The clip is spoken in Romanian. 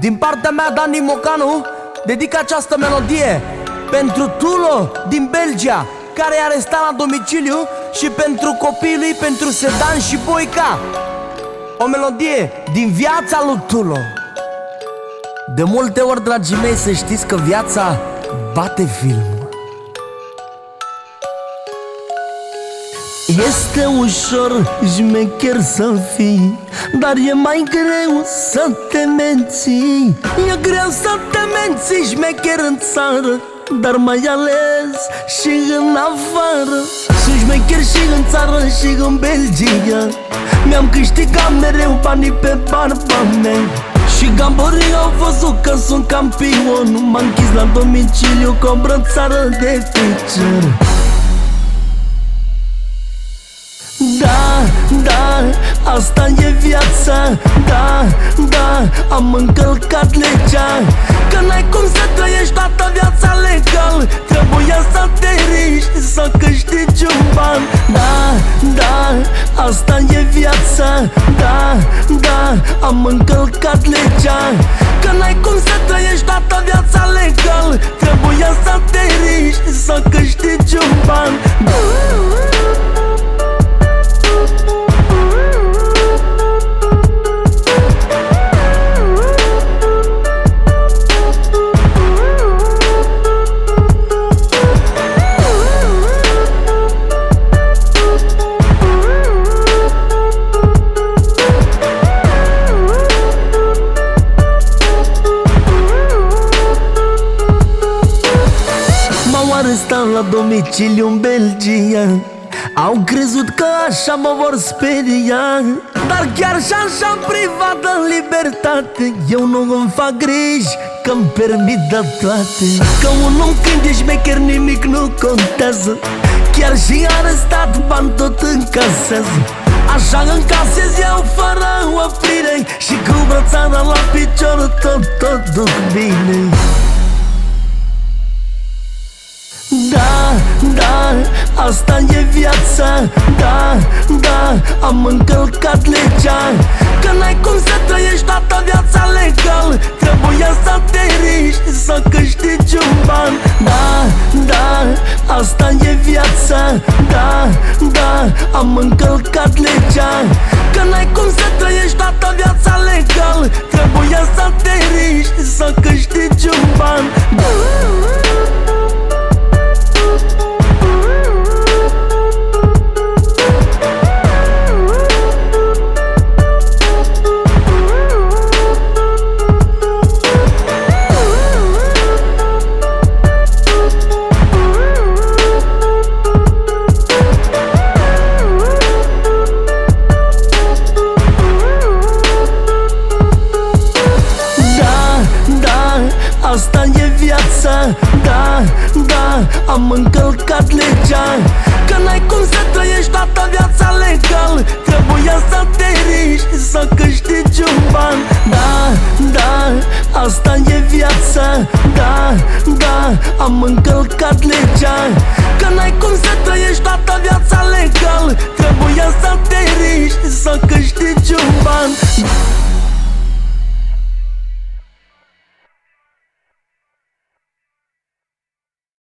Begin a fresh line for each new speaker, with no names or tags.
Din partea mea, Dani Mocanu, dedic această melodie Pentru Tulo din Belgia, care e arestat la domiciliu Și pentru copiii lui, pentru Sedan și Boica. O melodie din viața lui Tulo. De multe ori, dragii mei, să știți că viața bate filmul Este ușor șmecher să fii Dar e mai greu să te menții. E greu să te menții șmecher în țară dar mai ales și în afară. Sunt șmecher și în țară și în Belgia. Mi-am câștigat mereu banii pe barba mea. Și gamborii au văzut că sunt campion M-am închis la domiciliu cu o brățară de feature asta e viața Da, da, am încălcat legea. Că n-ai cum să trăiești toată viața legal. Trebuie să te riști, să câștigi un ban. Da, da, asta e viața Da, da, am încălcat legea arestat la domiciliu în Belgia. Au crezut că așa mă vor speria. Dar chiar și așa privat în libertate Eu nu îmi fac griji că-mi permit de toate. Că un om când ești mecher nimic nu contează. Chiar și arestat bani tot încasează. Așa încasez eu fără oprire Și cu brățara la picior tot, tot duc bine Da, da, asta e viața. Da, da, am încălcat legea. Că n-ai cum să trăiești toată viața legal. Trebuie să te riști, să câștigi un ban. Da, da, asta e viața. Da, da, am încălcat legea. Că n-ai cum să trăiești toată viața legal Am încălcat legea Că n-ai cum să trăiești toată viața legal. Trebuia să te riști, să câștigi un ban. Da, da, asta e viața. Da, da, am încălcat legea Că n-ai cum să trăiești toată viața legal. Trebuia să te riști, să câștigi un ban.